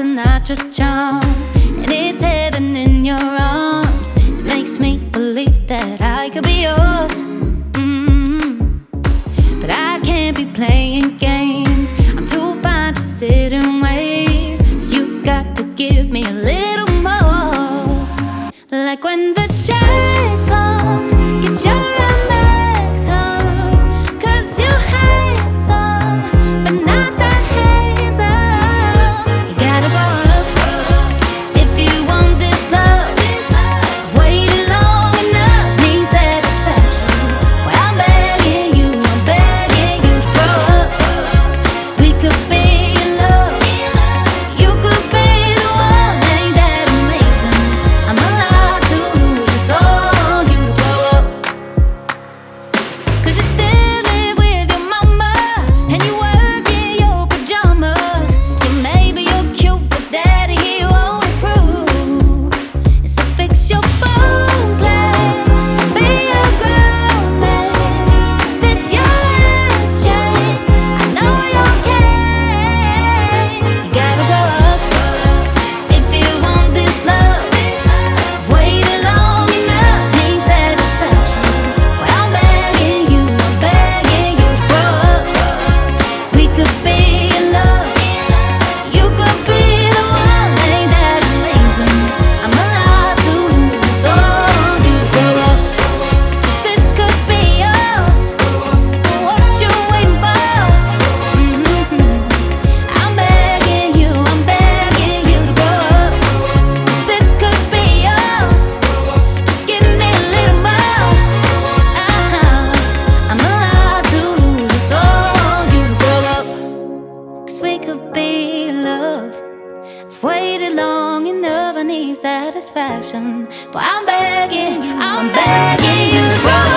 dancing your charm, and it's heaven in your arms. It makes me believe that I could be yours. Mm-hmm. But I can't be playing games. I'm too fine to sit and wait. You got to give me a little more, like when the child. Enough of an satisfaction. But I'm begging, I'm begging you to grow.